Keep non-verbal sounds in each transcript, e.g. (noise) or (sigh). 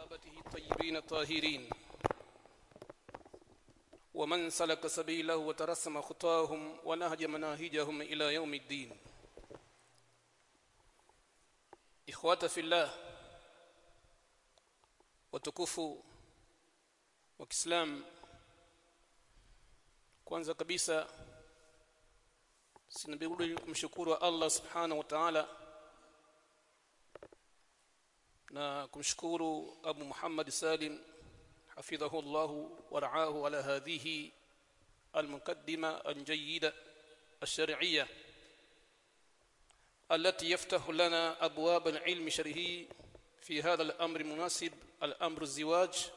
وصحابته الطيبين الطاهرين. ومن سلك سبيله وترسم خطاهم ونهج مناهجهم إلى يوم الدين. إخوة في الله wa Kiislamu kwanza kabisa sinabudi kumshukuru Allah subhanahu wa ta'ala na kumshukuru Abu Muhammad Salim حفظه الله ورعاه على هذه المقدمة الجيدة الشرعية التي يفتح لنا أبواب العلم الشرعي في هذا الأمر مناسب الأمر الزواج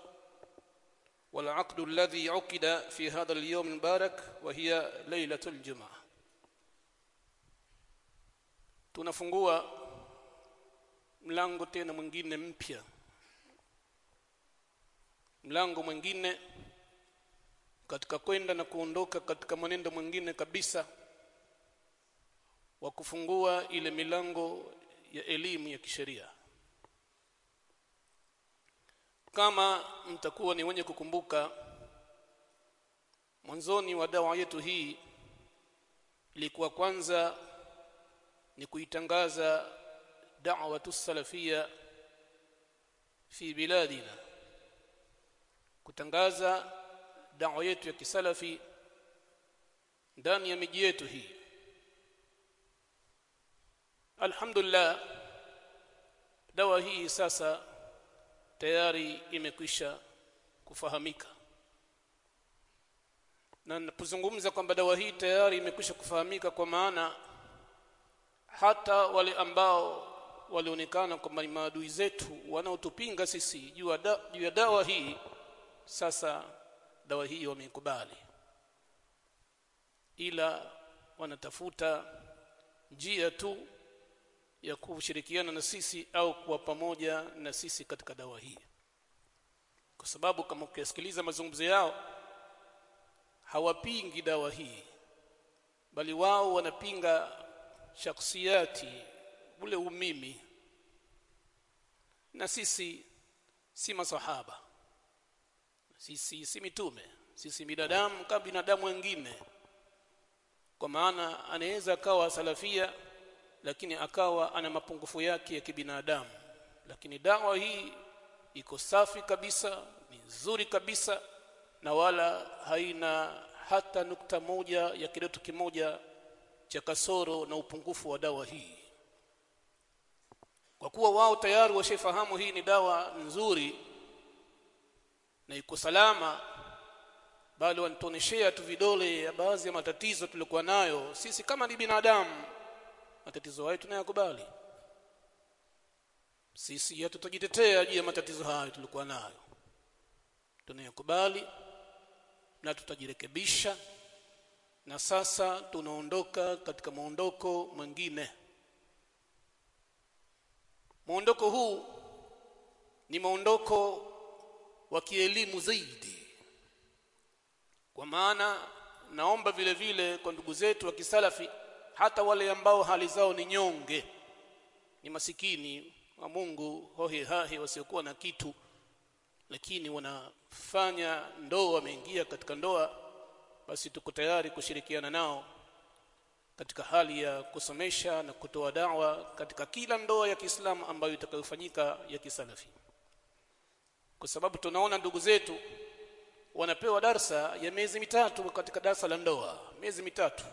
والعقد الذي عقد في هذا اليوم المبارك وهي ليلة الجمعة. tunafungua mlango tena mwingine mpya. Mlango mwingine katika kwenda na kuondoka katika mwenendo mwingine kabisa wa kufungua ile milango ya elimu ya kisheria. Kama mtakuwa ni wenye kukumbuka mwanzoni wa dawa yetu hii ilikuwa kwanza ni kuitangaza da'watu salafia fi biladina kutangaza dawa yetu ya kisalafi ndani ya miji yetu hii alhamdulillah dawa hii sasa tayari na ninapozungumza kwamba dawa hii tayari imekwisha kufahamika kwa maana hata wale ambao walionekana kwamba ni maadui zetu wanaotupinga sisi juu ya da, dawa hii. Sasa dawa hii wameikubali ila wanatafuta njia tu ya kushirikiana na sisi au kuwa pamoja na sisi katika dawa hii. Kwa sababu kama ukisikiliza mazungumzo yao hawapingi dawa hii bali wao wanapinga shakhsiyati ule umimi. Na sisi si masahaba. Sisi si mitume. Sisi binadamu kama binadamu wengine. Kwa maana anaweza akawa salafia lakini akawa ana mapungufu yake ya kibinadamu. Lakini dawa hii iko safi kabisa ni nzuri kabisa na wala haina hata nukta moja ya kidoto kimoja cha kasoro na upungufu wa dawa hii kwa kuwa wao tayari washafahamu hii ni dawa nzuri na iko salama bali wanitoneshea tu vidole ya baadhi ya matatizo tulikuwa nayo sisi kama ni binadamu. Matatizo hayo tunayakubali. Sisi hatutajitetea juu ya matatizo hayo tulikuwa nayo. Tunayakubali na tutajirekebisha na sasa tunaondoka katika muondoko mwingine muondoko huu ni muondoko wa kielimu zaidi. Kwa maana naomba vile vile kwa ndugu zetu wa kisalafi hata wale ambao hali zao ni nyonge ni masikini wa Mungu hohe hahe wasiokuwa na kitu lakini wanafanya ndoa wameingia katika ndoa basi tuko tayari kushirikiana nao katika hali ya kusomesha na kutoa dawa katika kila ndoa ya Kiislamu ambayo itakayofanyika ya kisalafi. Kwa sababu tunaona ndugu zetu wanapewa darsa ya miezi mitatu katika darsa la ndoa miezi mitatu.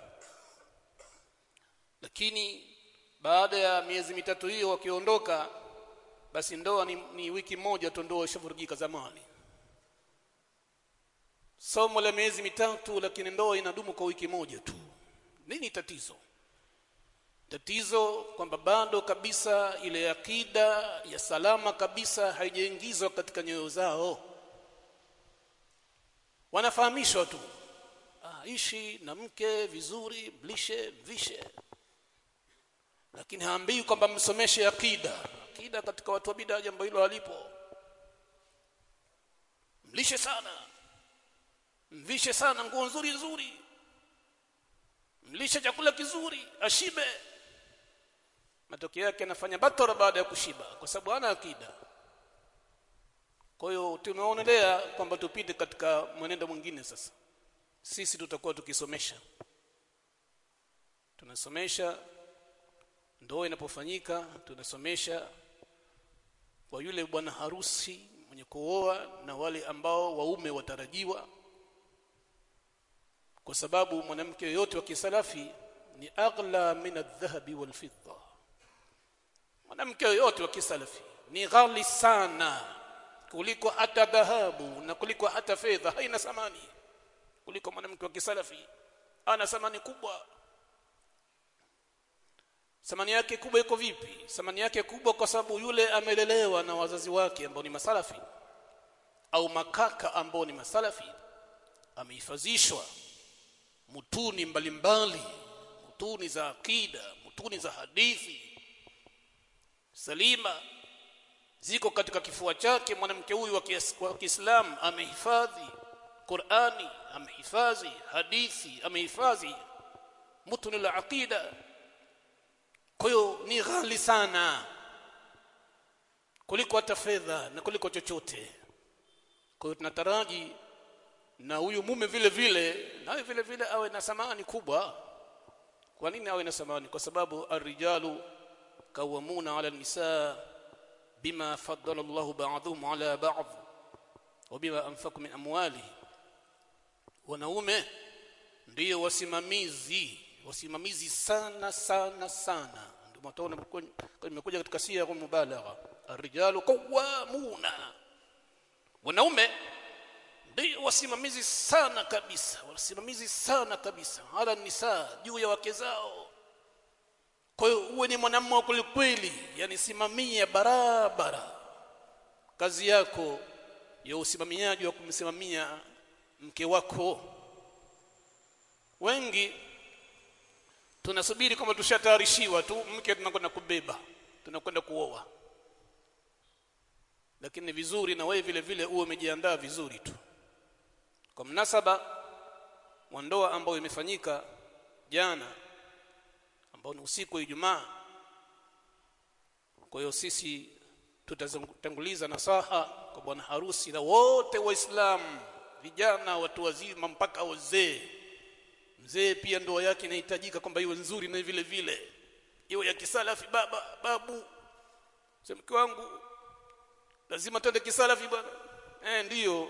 Lakini baada ya miezi mitatu hiyo wakiondoka basi ndoa ni, ni wiki moja tu ndoa ishavurugika zamani. Somo la miezi mitatu lakini ndoa inadumu kwa wiki moja tu nini tatizo? Tatizo kwamba bado kabisa ile akida ya salama kabisa haijaingizwa katika nyoyo zao. Wanafahamishwa tu. Ah, ishi na mke vizuri mlishe vishe lakini haambii kwamba msomeshe akida. Akida katika watu wa bid'a jambo hilo halipo. Mlishe sana. Mvishe sana nguo nzuri nzuri mlishe chakula kizuri ashibe. Matokeo yake anafanya batara baada ya kushiba kwa sababu hana akida. Kwa hiyo tunaonelea kwamba tupite katika mwenendo mwingine sasa. Sisi tutakuwa tukisomesha. Tunasomesha ndoa inapofanyika tunasomesha kwa yule bwana harusi mwenye kuoa na wale ambao waume watarajiwa kwa sababu mwanamke yoyote wa kisalafi ni aghla min adh-dhahabi wal fidda mwanamke yoyote wa kisalafi ni ghali sana kuliko hata dhahabu na kuliko hata fedha haina thamani kuliko mwanamke wa kisalafi ana thamani kubwa thamani yake kubwa iko vipi thamani yake kubwa kwa sababu yule amelelewa na wazazi wake ambao ni masalafi au makaka ambao ni masalafi amehifadhishwa mutuni mbalimbali mutuni za akida mutuni za hadithi. Salima ziko katika kifua chake mwanamke huyu wa Kiislamu amehifadhi Qur'ani amehifadhi hadithi amehifadhi mutuni la aqida kwa hiyo ni ghali sana kuliko hata fedha na kuliko chochote. Kwa hiyo tunataraji na huyu mume vile vile naye vile vile awe na samani kubwa. Kwa nini awe na samani? Kwa sababu arrijalu kawamuna ala nisaa bima faddala Allah ba'dhum ala ba'd wa bima anfaqu min amwali. Wanaume ndiyo wasimamizi wasimamizi sana sana sana. Ndio mtaona nimekuja katika sia kwa mubalagha arrijalu qawwamuna. Wanaume wasimamizi sana kabisa wasimamizi sana kabisa. Ala nisa juu ya wake zao. Kwa hiyo uwe ni mwanamume wa kwelikweli yani simamia barabara. Kazi yako ya usimamiaji wa kumsimamia mke wako. Wengi tunasubiri kama tushatayarishiwa tu mke tunakwenda kubeba tunakwenda kuoa. Lakini ni vizuri na wewe vile vile uwe umejiandaa vizuri tu kwa mnasaba wa ndoa ambayo imefanyika jana ambao ni usiku wa Ijumaa kwa hiyo sisi tutatanguliza nasaha kwa bwana harusi na wote waislamu vijana watu wazima mpaka wazee. Mzee pia ndoa yake inahitajika kwamba iwe nzuri na vile vile. Iwe ya kisalafi baba babu. Mke wangu lazima twende kisalafi bwana. Eh ndiyo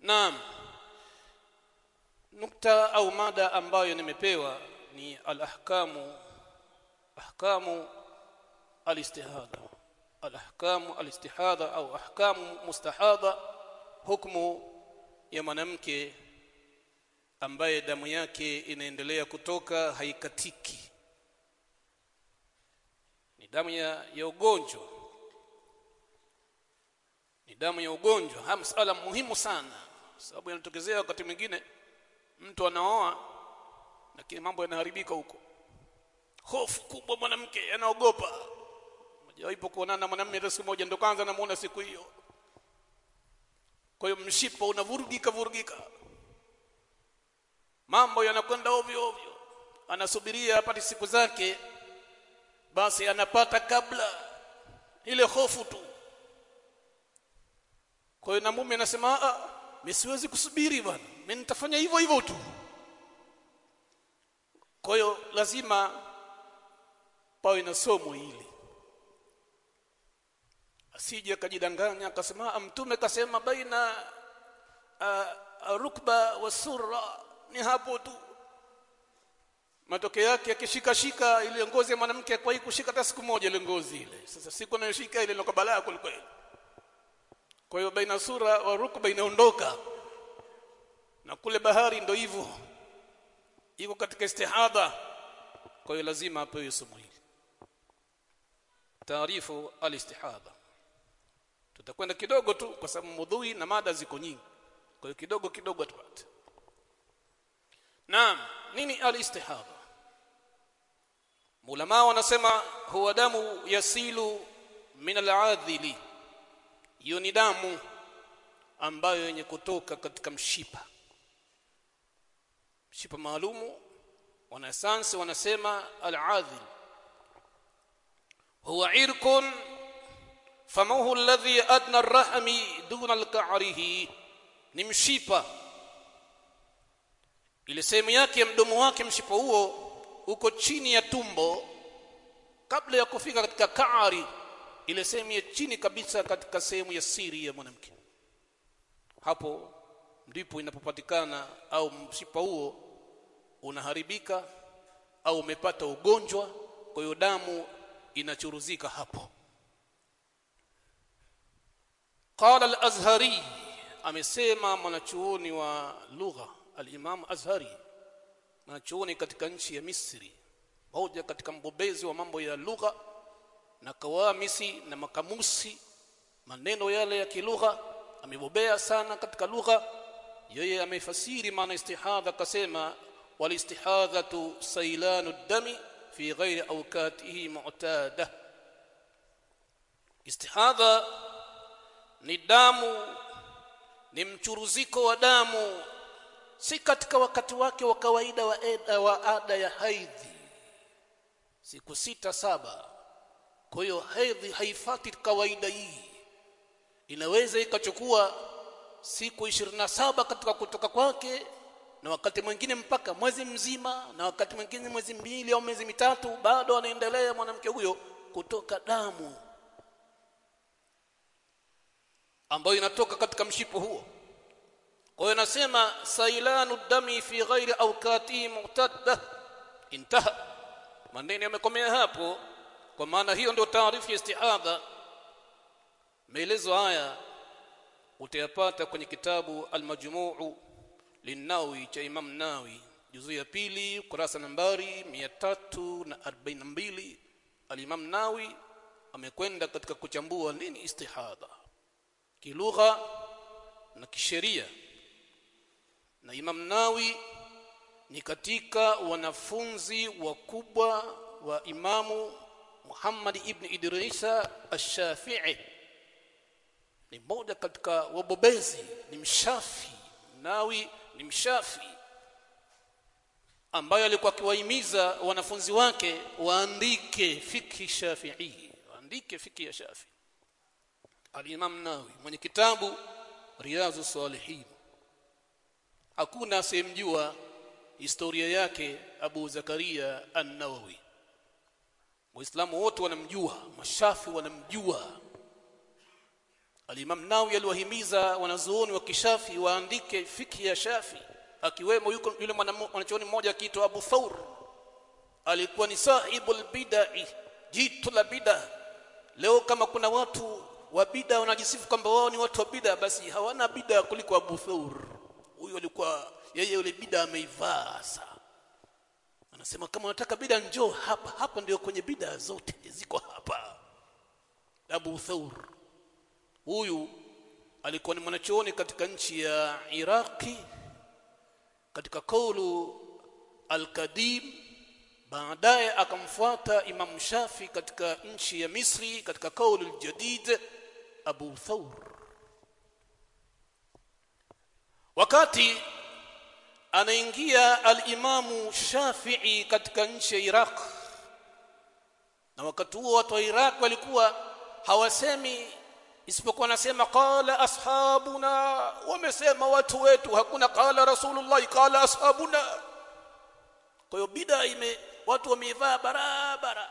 naam. Nukta au mada ambayo nimepewa ni al-ahkamu ahkamu al-istihada. Al-ahkamu al-istihada au ahkamu mustahada hukumu ya mwanamke ambaye damu yake inaendelea kutoka haikatiki. Ni damu ya, ya ugonjwa. Ni damu ya ugonjwa. Hamsala muhimu sana sababu yanatokezea wakati mwingine mtu anaoa lakini mambo yanaharibika huko. Hofu kubwa mwanamke anaogopa. Mjawaipo kuonana na mwanamume hata siku moja ndo kwanza namuona siku hiyo. Kwa hiyo mshipa unavurugika vurugika. Mambo yanakwenda ovyo ovyo. Anasubiria apate siku zake basi anapata kabla. Ile hofu tu. Kwa hiyo na mume anasema mimi siwezi kusubiri bwana. Mimi nitafanya hivyo hivyo tu. Kwa hiyo lazima pawe na somo hili. Asije akajidanganya akasema mtume kasema baina uh, rukba wa surra. Ni hapo tu. Matokeo yake akishika shika ile ngozi ya mwanamke kwa kushika hata siku moja ile ngozi ile. Sasa siku anayoshika ile ndio balaa kweli kwa hiyo baina sura wa rukba inaondoka. Na kule bahari ndo hivyo. Iko katika istihadha. Kwa hiyo lazima apewe somo hili. Taarifu alistihadha. Tutakwenda kidogo tu kwa sababu mudhui na mada ziko nyingi. Kwa hiyo kidogo kidogo tupate. Naam nini alistihadha? Ulama wanasema huwa damu yasilu min aladhili hiyo ni damu ambayo yenye kutoka katika mshipa mshipa maalumu wanasayansi wanasema al-adhil huwa irkun famuhu alladhi adna arrahmi duna alka'rihi ni mshipa ile sehemu yake ya mdomo wake mshipa huo uko chini ya tumbo kabla ya kufika katika kaari ile sehemu ya chini kabisa katika sehemu ya siri ya mwanamke. Hapo ndipo inapopatikana au mshipa huo unaharibika au umepata ugonjwa kwa hiyo damu inachuruzika hapo. Qala al-azhari amesema mwanachuoni wa lugha al-imam azhari mwanachuoni katika nchi ya misri moja katika mbobezi wa mambo ya lugha na kawamisi na makamusi maneno yale ya kilugha amebobea sana katika lugha. Yeye amefasiri maana istihadha akasema walistihadhatu sailanu dami fi ghairi awkatihi mu'tada. Istihadha ni damu ni mchuruziko wa damu si katika wakati wake wa kawaida wa, ada ya haidhi. Siku sita saba kwa hiyo hedhi haifati kawaida hii. Inaweza ikachukua siku 27 katika kutoka kwake na wakati mwingine mpaka mwezi mzima na wakati mwingine mwezi mbili au miezi mitatu bado anaendelea mwanamke huyo kutoka damu ambayo inatoka katika mshipo huo. Kwa hiyo nasema sailanu dami fi ghairi awqati mu'tadda intaha. Maneno yamekomea hapo kwa maana hiyo ndio taarifu ya istihadha maelezo haya utayapata kwenye kitabu al-majmuu linawi cha Imam Nawi juzu ya pili kurasa nambari 342 al-Imam Nawi amekwenda katika kuchambua nini istihadha kilugha na kisheria. Na Imam Nawi ni katika wanafunzi wakubwa wa Imamu Muhammad ibn Idrisa Ash-Shafi'i ni mmoja katika wabobezi ni mshafi Nawi ni mshafi ambaye alikuwa akiwahimiza wanafunzi wake waandike fikhi Shafi'i waandike fikhi ya Shafi Al-Imam Nawi mwenye kitabu Riyazu Salihin. Hakuna asiyemjua historia yake Abu Zakaria An-Nawawi Waislamu wote wanamjua mashafi wanamjua. Alimam nawi aliwahimiza wanazuoni wa kishafi waandike fikhi ya Shafi. Akiwemo yuko yule mwanachuoni mmoja akiitwa Abu thaur alikuwa ni sahibul bidai jitu la bida. Leo kama kuna watu wa bida wanajisifu kwamba wao ni watu wa bida basi hawana bida kuliko Abu thaur huyo alikuwa yeye yule bida ameivaa sasa anasema kama unataka bida njoo hapa. Hapa ndio kwenye bida zote ziko hapa. Abu Thawr huyu alikuwa ni mwanachuoni katika nchi ya Iraki katika kaulu al-Qadim. Baadaye akamfuata Imam Shafi katika nchi ya Misri katika kaulu al-Jadid Abu Thawr. Wakati anaingia al-Imamu Shafi'i katika nchi ya Iraq. Na wakati huo watu wa Iraq walikuwa hawasemi isipokuwa nasema qala ashabuna wamesema watu wetu hakuna. Qala rasulullah qala ashabuna. Kwa hiyo bida ime watu wameivaa barabara.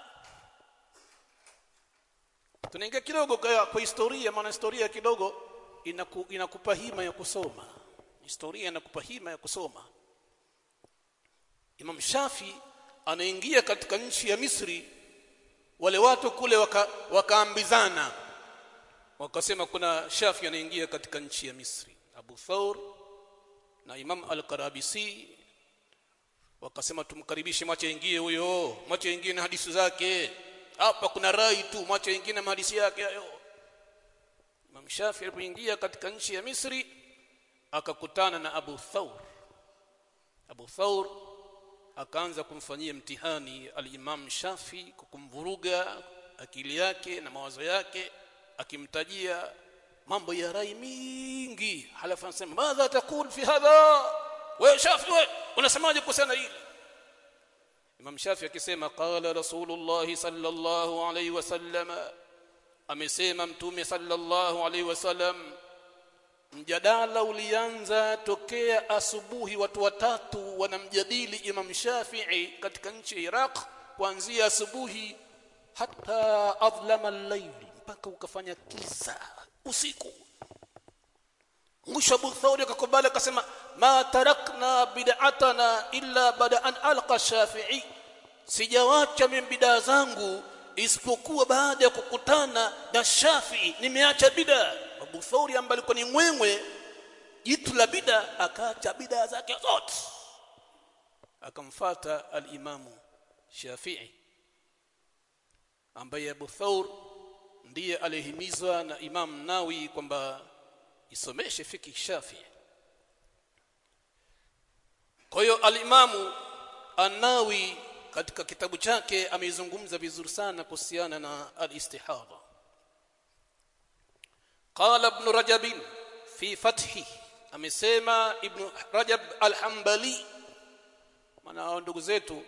Tunaingia kidogo kwa, kwa historia maana historia kidogo inaku, inakupa hima ya kusoma. Historia inakupa hima ya kusoma Imam Shafi anaingia katika nchi ya Misri. Wale watu kule waka, wakaambizana. Wakasema kuna Shafi anaingia katika nchi ya Misri. Abu Thawr na Imam Al-Qarabisi. Wakasema tumkaribishe mwache ingie huyo mwache ingie na hadithi zake. Hapa kuna rai tu mwache ingie na hadithi yake hayo. Imam Shafi alipoingia katika nchi ya Misri akakutana na Abu Thawr. Abu Thawr akaanza kumfanyia mtihani al-Imam Shafi kukumvuruga akili yake na mawazo yake akimtajia mambo ya rai mingi halafu anasema madha takul fi hadha wewe Shafi wewe unasemaje kuhusiana hili Imam Shafi akisema qala Rasulullah sallallahu alayhi wasallam amesema mtume sallallahu alaihi wasallam mjadala ulianza tokea asubuhi watu watatu wanamjadili Imam Shafi'i katika nchi ya Iraq kuanzia asubuhi hata adlama al-layl mpaka ukafanya kisa usiku mwisho Abu Thawri akakubali akasema ma tarakna bid'atana illa bada an alqa Shafi'i sijawacha mimi bidaa zangu isipokuwa baada ya kukutana na Shafi'i nimeacha bidaa Abu Thauri ambaye alikuwa ni mwemwe jitu la bida akaacha bida zake zote. Akamfata al-Imamu Shafi'i ambaye Abu Thaur ndiye alihimizwa na Imam Nawi kwamba isomeshe fiki Shafi'i. Kwa hiyo al-Imamu An-Nawi katika kitabu chake ameizungumza vizuri sana kuhusiana na al-istihadha qala ibn rajab fi fathi amesema ibn rajab al-hanbali. Maana ndugu zetu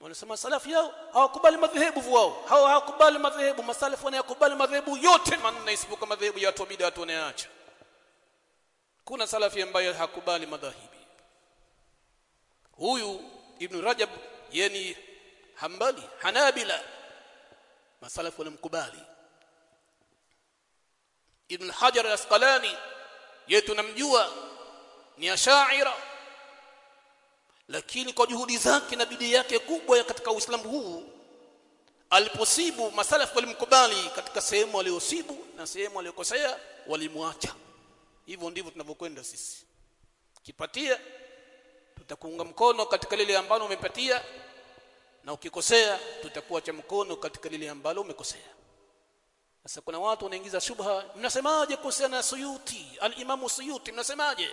wanasema salafu yao hawakubali madhehebu wao. Hao hawakubali madhehebu. Masalafu wanayakubali madhehebu yote manne isipokuwa madhehebu ya watu bid'a watu wanaacha kuna salafi ambaye hakubali madhahibi. Huyu ibn rajab yani hambali hanabila. Masalafu wanamkubali ibn hajar al-asqalani yeye tunamjua ni ashaira. Lakini kwa juhudi zake na bidii yake kubwa ya katika uislamu huu aliposibu masalafu walimkubali katika sehemu aliyosibu na sehemu aliyokosea walimwacha. Hivyo ndivyo tunavyokwenda sisi. Kipatia tutakuunga mkono katika lile ambalo umepatia na ukikosea tutakuacha mkono katika lile ambalo umekosea sasa kuna watu wanaingiza shubha mnasemaje kuhusiana na Suyuti? al-Imam Suyuti mnasemaje?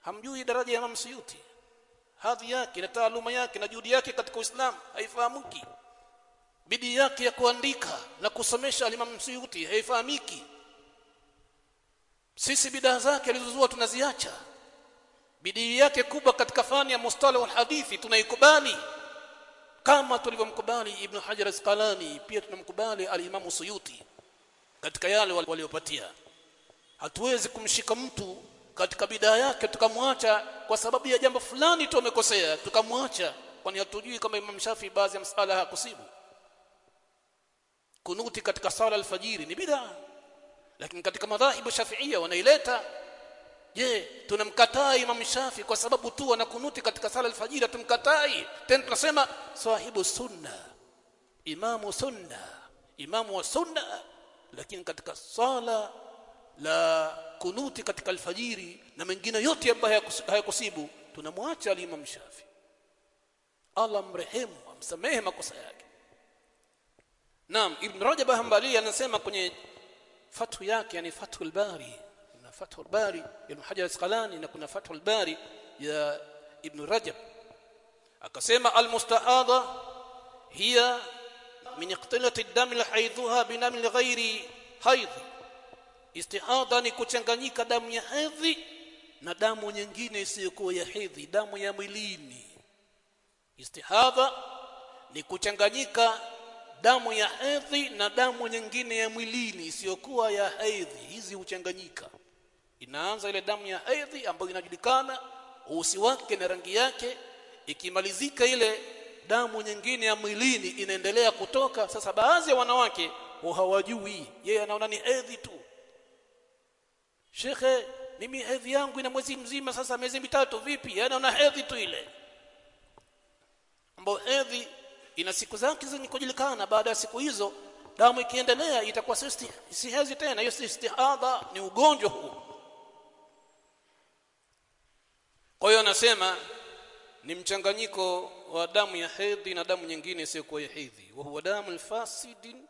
Hamjui daraja ya Imam Suyuti? Hadhi yake na taaluma yake na juhudi yake katika Uislamu haifahamiki. Bidii yake ya kuandika na kusomesha al-Imam Suyuti haifahamiki. Sisi bidaa zake alizozua tunaziacha. Bidii yake kubwa katika fani ya mustalah hadithi tunaikubali kama tulivyomkubali ibn Hajar Asqalani pia tunamkubali al-Imam Suyuti katika yale waliopatia. Hatuwezi kumshika mtu katika bidaa yake tukamwacha kwa sababu ya jambo fulani tu amekosea tukamwacha. Kwani hatujui kama Imam Shafi baadhi ya msala hakusibu kunuti katika sala alfajiri ni bidaa lakini katika madhahibu shafiia wanaileta je tunamkataa Imam Shafi kwa sababu tu anakunuti katika sala alfajiri tumkatai tena tunasema sahibu sunna imamu sunna imamu wa sunna. Lakini katika sala la kunuti katika alfajiri na mengine yote ambayo hayakusibu tunamwacha alimam Shafi. Allah mrehemu amsamehe makosa yake. Naam Ibn Rajab Hanbali anasema kwenye fathu yake yani Fathul Bari Fathul Bari Ibn Hajar Asqalani na kuna Fathul Bari ya Ibn Rajab. Akasema al-musta'adha hiya min iqtilati ad-dam haidhuha binam ghairi haidhi. Istihada ni kuchanganyika damu ya hedhi na damu nyingine isiyokuwa ya hedhi damu ya mwilini. Istihadha ni kuchanganyika damu ya hedhi na damu nyingine ya mwilini isiyokuwa ya hedhi hizi huchanganyika inaanza ile damu ya aidhi ambayo inajulikana uhusi wake na rangi yake ikimalizika ile damu nyingine ya mwilini inaendelea kutoka sasa baadhi ya wanawake hawajui yeye anaona ni aidhi tu Shekhe mimi hedhi yangu ina mwezi mzima sasa miezi mitatu vipi yeye una hedhi tu ile ambayo hedhi ina siku zake zenye kujulikana baada ya siku hizo damu ikiendelea itakuwa si si hedhi tena hiyo si istihadha ni ugonjwa huu kwa hiyo anasema ni mchanganyiko wa damu ya hedhi na damu nyingine isiyokuwa ya hedhi. Wa huwa damu alfasidin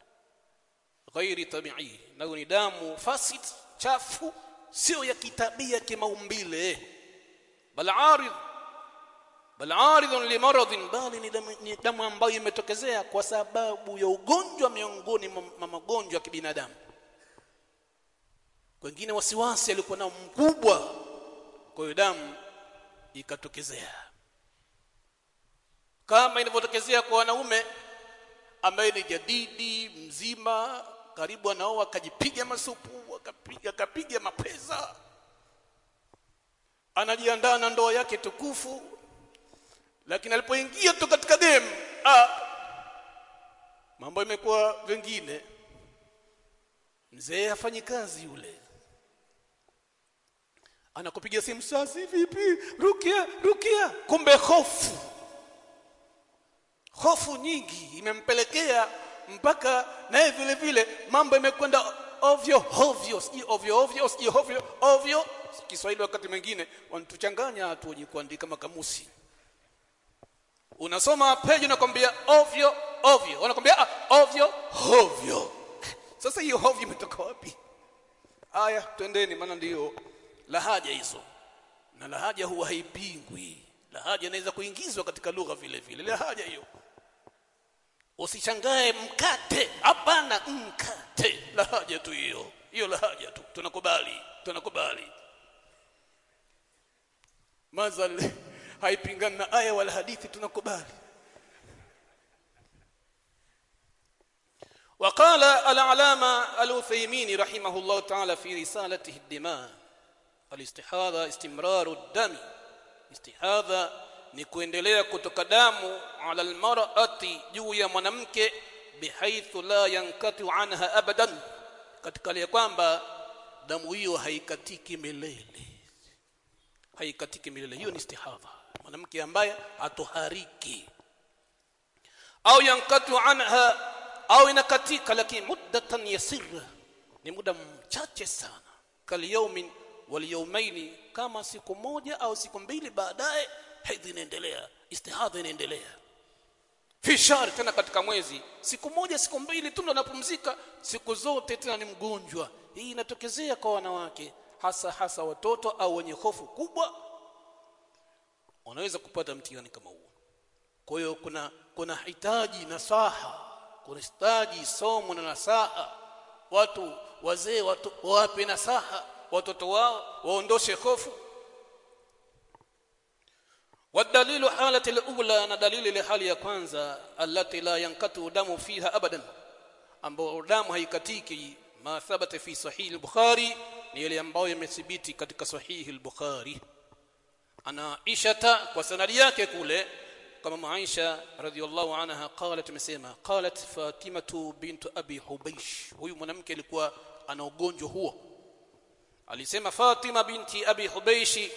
ghairi tabi'i. Na ni damu fasid chafu sio ya kitabia kimaumbile. Bal arid bal arid limaradhin bali ni damu, ni damu ambayo imetokezea kwa sababu ya ugonjwa miongoni mwa magonjwa ya kibinadamu. Wengine wasiwasi alikuwa nao mkubwa kwa hiyo damu ikatokezea. Kama inavyotokezea kwa wanaume ambaye ni jadidi mzima karibu anaoa akajipiga masupu akapiga akapiga mapesa anajiandaa na ndoa yake tukufu lakini alipoingia tu katika game ah mambo imekuwa vingine. Mzee hafanyi kazi yule anakupigia simu sasa vipi? Rukia rukia. Kumbe hofu. Hofu nyingi imempelekea mpaka naye vile vile mambo imekwenda ovyo ovyo. Si ovyo ovyo siji ovyo ovyo. Kiswahili wakati mwingine wanatuchanganya watu wenye kuandika makamusi. Unasoma page unakwambia ovyo ovyo. Wanakwambia ah, ovyo ovyo. (laughs) Sasa hiyo ovyo imetoka wapi? Aya twendeni maana ndiyo lahaja hizo na lahaja huwa haipingwi lahaja inaweza kuingizwa katika lugha vile vile lahaja hiyo usichangae mkate hapana mkate lahaja tu hiyo hiyo lahaja tu tunakubali tunakubali mazal haipingani na aya wala hadithi tunakubali وقال العلامة الوثيمين رحمه الله تعالى في رسالته الدماء الاستحاضة استمرار الدم استحاضة ni kuendelea kutoka damu ala almar'ati juu ya mwanamke bihaithu la yankatu anha abadan katika ile kwamba damu hiyo haikatiki milele haikatiki milele hiyo ni istihadha mwanamke ambaye atohariki au yankatu anha au inakatika lakini muddatan yasira ni muda mchache sana kalyaumin walyaumaini kama siku moja au siku mbili baadaye hedhi inaendelea istihadha inaendelea. Fi tena katika mwezi siku moja siku mbili tu ndo anapumzika siku zote tena ni mgonjwa. Hii inatokezea kwa wanawake hasa hasa watoto au wenye hofu kubwa wanaweza kupata mtihani kama huo. Kwa hiyo kuna kuna hitaji nasaha kuna hitaji somo na nasaha. Watu wazee watu wape nasaha watoto wao waondoshe hofu والدليل حالة الأولى أنا دليل لحالة ya kwanza التي لا ينقطع دم فيها أبدا ambao damu haikatiki ma thabata fi sahih al-Bukhari ni ile ambayo imethibiti katika sahih al-Bukhari ana Aisha kwa sanadi yake kule kama Aisha radhiallahu anha qalat amesema qalat Fatimatu bint Abi Hubaysh huyu mwanamke alikuwa ana ugonjwa huo alisema Fatima binti Abi Hubayshi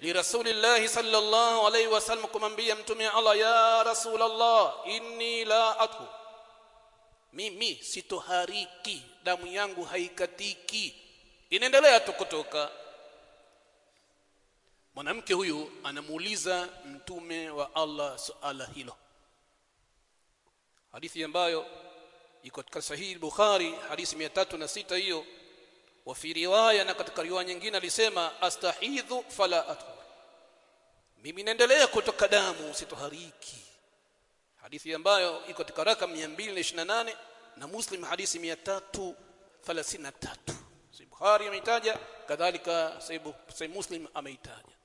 لرسول الله صلى الله عليه وسلم kumwambia mtume Allah ya rasul Allah inni la athu mimi sitohariki damu yangu haikatiki inaendelea tu kutoka mwanamke huyu anamuuliza mtume wa Allah suala hilo hadithi ambayo iko katika sahihi Bukhari hadithi 306 hiyo wa fi riwaya na katika riwaya nyingine alisema astahidhu fala atu mimi naendelea kutoka damu sitohariki hadithi ambayo iko katika rakam 228 na Muslim hadithi 333 Sahih Bukhari ameitaja kadhalika Sahih Muslim ameitaja.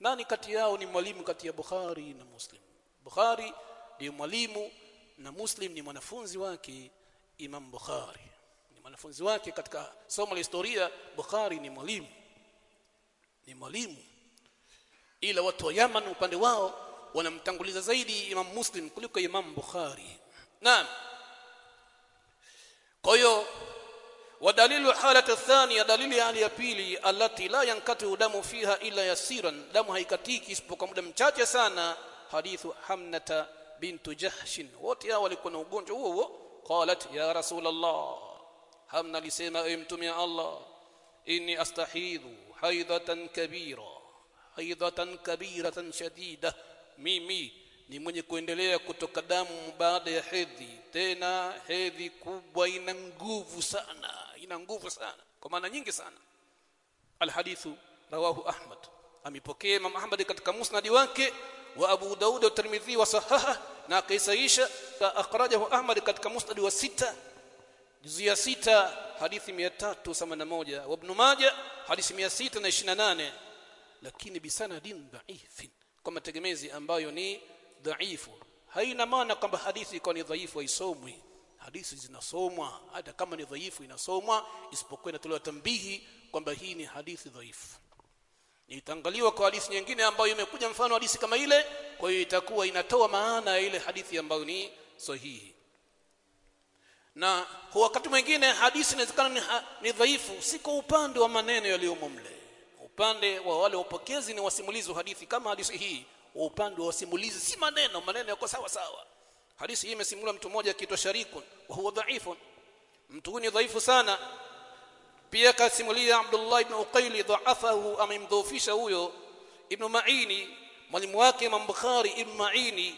Nani kati yao ni mwalimu kati ya Bukhari na Muslim? Bukhari ni mwalimu na Muslim ni mwanafunzi wake Imam Bukhari ni mwanafunzi wake katika somo la historia Bukhari ni mwalimu ni mwalimu ila watu wa Yaman upande wao wanamtanguliza zaidi Imam Muslim kuliko Imam Bukhari naam kwa hiyo ودليل الحالة الثانية hali ya pili alati la yankatu damu fiha illa yasiran damu haikatiki isipokuwa muda mchache sana hadithu hamnata bintu jahshin wote hao walikuwa na ugonjwa huo huo qalat ya rasulullah hamna lisema ewe mtume Allah inni astahidhu haidatan kabira haidatan kabiratan shadida mimi ni mwenye kuendelea kutoka damu baada ya hedhi tena hedhi kubwa ina nguvu sana ina nguvu sana kwa maana nyingi sana alhadithu rawahu ahmad amepokea imam ahmad katika musnadi wake wa abu daud wa tirmidhi wa sahaha na kaisaisha akhrajahu ahmad katika musnadi wa sita juzu ya sita hadithi 381 wa ibn majah hadithi 628 lakini bisanadin dhaif kwa mategemezi ambayo ni dhaifu. Haina maana kwamba hadithi iko ni dhaifu haisomwi. Hadithi zinasomwa hata kama ni dhaifu inasomwa isipokuwa inatolewa tambihi kwamba hii ni hadithi dhaifu. Itaangaliwa kwa hadithi nyingine ambayo imekuja mfano hadithi kama ile kwa hiyo itakuwa inatoa maana ya ile hadithi ambayo ni sahihi na kwa wakati mwingine hadithi inawezekana ni, ha, ni dhaifu si kwa upande wa maneno yaliyomo mle. Upande wa wale wapokezi ni wasimulizi wa hadithi kama hadithi hii wa upande wa wasimulizi si maneno maneno yako sawa sawa. Hadithi hii imesimuliwa mtu mmoja akiitwa sharikun wa huwa dhaifu. Mtu huyu ni dhaifu sana. Pia kasimulia Abdullah ibn Uqayli dhaafahu amemdhoofisha huyo ibn Ma'ini mwalimu wake Imam Bukhari ibn Ma'ini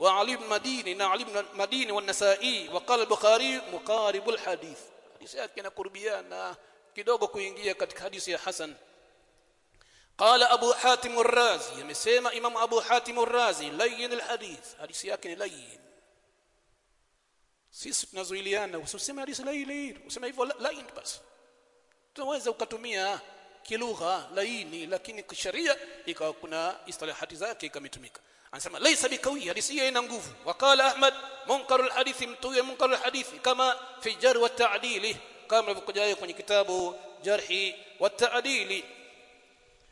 وعلم مديني نعلم مديني والنسائي. وقال البخاري مقارب الحديث. حديثات كنا قربيانا آه، كدوغو كوينجية كتك حديث يا حسن. قال أبو حاتم الرازي يعني مسيما إمام أبو حاتم الرازي لين الحديث. حديث يأكل لين. سيس نزويليانا وسيما حديث لين لين وسيما يفو لين بس. تنويزا وكتمية kilugha laini lakini kisheria ikawa kuna istilahati zake ikametumika anasema laysa bikawi hadithi hiyo ina nguvu wakala ahmad munkarul hadithi mtuye munkarul hadithi kama fi jar wa ta'dili kama ilivyokuja kwenye kitabu jarhi wa ta'dili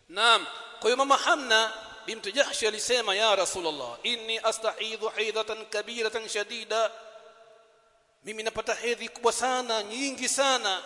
naam kwa mama hamna binti jahsh alisema ya rasulullah inni astahidhu haidatan kabiratan shadida mimi napata hedhi kubwa sana nyingi sana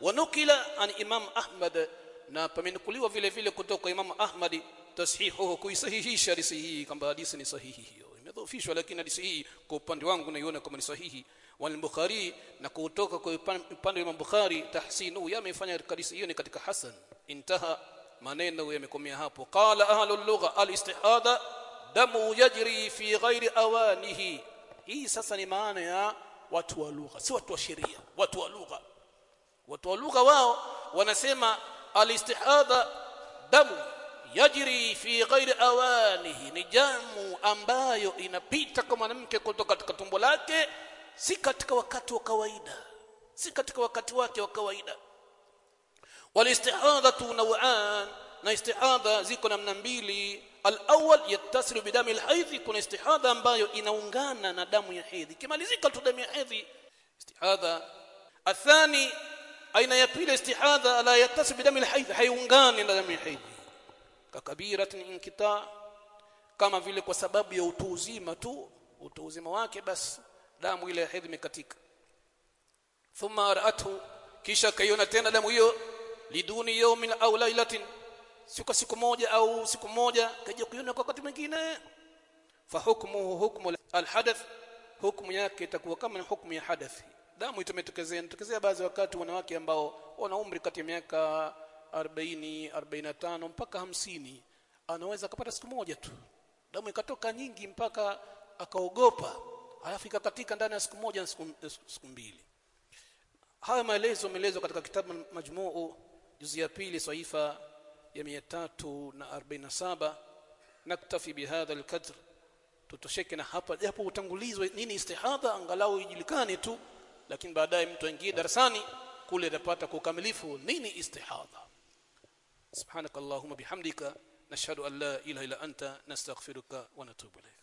wanukila an imam ahmad na pamenukuliwa vile vile kutoka kwa imam ahmad tashihuhu kuisahihisha hadithi hii kwamba hadithi ni sahihi hiyo imedhoofishwa lakini hadithi hii kwa upande wangu naiona kama ni sahihi wal bukhari na kutoka kwa upande wa imam bukhari tahsinu yamefanya hadithi hiyo ni katika hasan intaha maneno yamekomea hapo qala ahlul lugha al istihada damu yajri fi ghairi awanihi hii sasa ni maana ya watu wa lugha si watu wa sheria watu wa lugha watu wa lugha wao wanasema الاستحاضة دم يجري في غير أوانه نجام أمبايو إن بيتا كما نمك كنت كتك تنبولاك سي كتك وكت وكويدا سي كتك وكت وكت وكويدا. والاستحاضة نوعان نا استحاضة زيكو نمنا مبيلي الأول يتصل بدم الحيث كنا استحاضة أمبايو إن أنغانا ندم يحيذ كما لزيكا تدم يحيذ استحاضة الثاني aina ya pili istihadha la yattasilu bidami al-haidh haiungani na damu hedhi kakabiratin inkita kama vile kwa sababu ya utu uzima tu utu uzima wake basi damu ile ya hedhi imekatika thumma ra'athu kisha kaiona tena damu hiyo liduni yawmin au lailatin siku siku moja au siku moja kaja kuiona kwa wakati mwingine fa hukmuhu hukmu alhadath hukumu yake itakuwa kama ni hukumu ya hadathi damu itametokezea inatokezea baadhi wakati wanawake ambao wana umri kati ya miaka 40 45 mpaka 50 anaweza akapata siku moja tu. Damu ikatoka nyingi mpaka akaogopa alafu ikakatika ndani ya siku moja na siku, siku mbili. Haya maelezo yameelezwa katika kitabu majmuu juzi ya pili saifa ya 347 naktafi bihadha alqadr tutosheke na hapa japo utangulizwe nini istihadha angalau ijulikane tu lakini baadaye mtu aingie darasani kule atapata kwa ukamilifu nini istihadha subhanakallahumma bihamdika nashhadu an la ilaha illa anta nastaghfiruka wa natubu ilayk